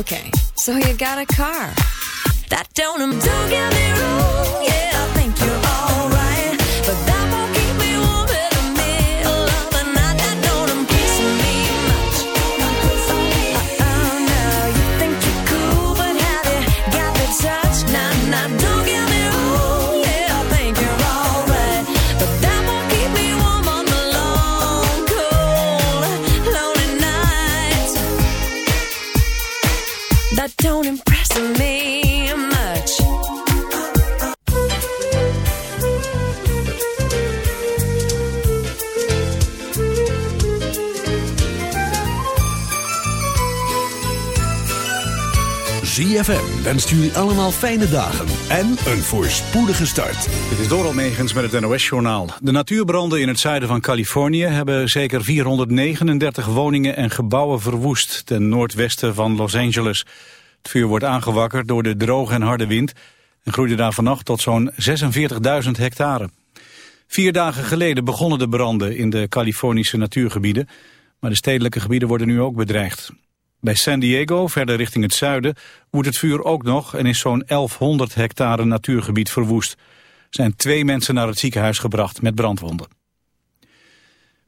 Okay, so you got a car. That don't, don't get me wrong, yeah, 3FM jullie allemaal fijne dagen en een voorspoedige start. Dit is Doral Megens met het NOS-journaal. De natuurbranden in het zuiden van Californië hebben zeker 439 woningen en gebouwen verwoest ten noordwesten van Los Angeles. Het vuur wordt aangewakkerd door de droge en harde wind en groeide daar vannacht tot zo'n 46.000 hectare. Vier dagen geleden begonnen de branden in de Californische natuurgebieden, maar de stedelijke gebieden worden nu ook bedreigd. Bij San Diego, verder richting het zuiden, woedt het vuur ook nog en is zo'n 1100 hectare natuurgebied verwoest. Er zijn twee mensen naar het ziekenhuis gebracht met brandwonden.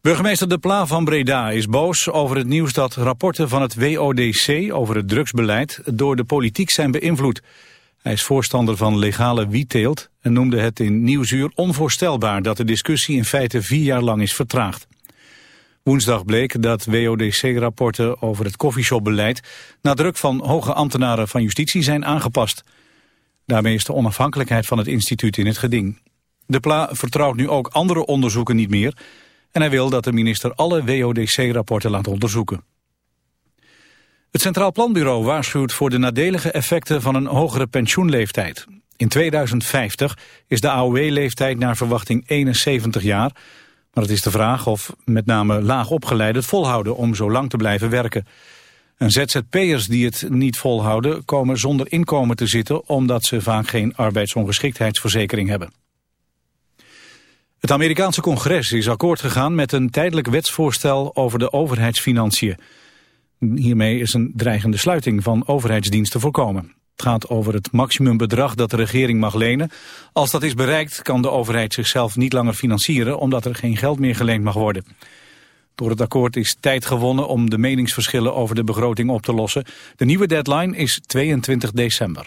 Burgemeester De Pla van Breda is boos over het nieuws dat rapporten van het WODC over het drugsbeleid door de politiek zijn beïnvloed. Hij is voorstander van legale wietteelt en noemde het in Nieuwsuur onvoorstelbaar dat de discussie in feite vier jaar lang is vertraagd. Woensdag bleek dat WODC-rapporten over het koffieshopbeleid na druk van hoge ambtenaren van justitie zijn aangepast. Daarmee is de onafhankelijkheid van het instituut in het geding. De PLA vertrouwt nu ook andere onderzoeken niet meer en hij wil dat de minister alle WODC-rapporten laat onderzoeken. Het Centraal Planbureau waarschuwt voor de nadelige effecten van een hogere pensioenleeftijd. In 2050 is de AOW-leeftijd naar verwachting 71 jaar... Maar het is de vraag of met name laag opgeleiden het volhouden om zo lang te blijven werken. En ZZP'ers die het niet volhouden komen zonder inkomen te zitten omdat ze vaak geen arbeidsongeschiktheidsverzekering hebben. Het Amerikaanse congres is akkoord gegaan met een tijdelijk wetsvoorstel over de overheidsfinanciën. Hiermee is een dreigende sluiting van overheidsdiensten voorkomen. Gaat over het maximumbedrag dat de regering mag lenen. Als dat is bereikt kan de overheid zichzelf niet langer financieren omdat er geen geld meer geleend mag worden. Door het akkoord is tijd gewonnen om de meningsverschillen over de begroting op te lossen. De nieuwe deadline is 22 december.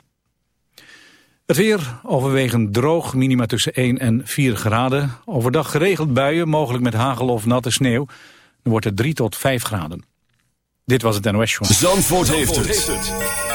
Het weer overwegend droog, minima tussen 1 en 4 graden. Overdag geregeld buien, mogelijk met hagel of natte sneeuw. Dan wordt het 3 tot 5 graden. Dit was het NOS Show. Zandvoort, heeft, het.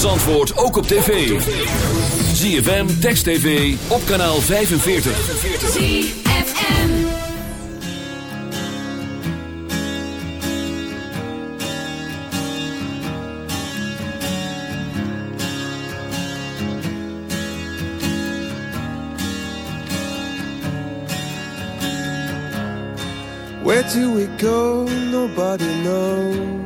van Zandvoort ook op tv. ZFM, Text TV, op kanaal 45. ZFM Where do we go? Nobody knows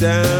down.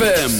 ZFM.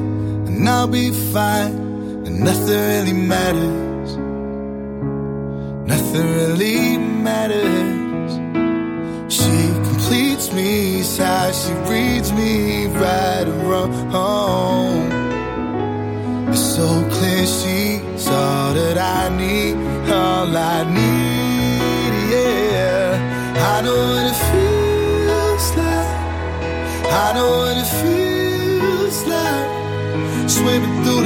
and I'll be fine. And nothing really matters. Nothing really matters. She completes me, sighs, she reads me right and wrong. It's so clear she's all that I need,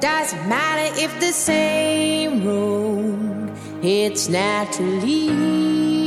Doesn't matter if the same road, it's naturally.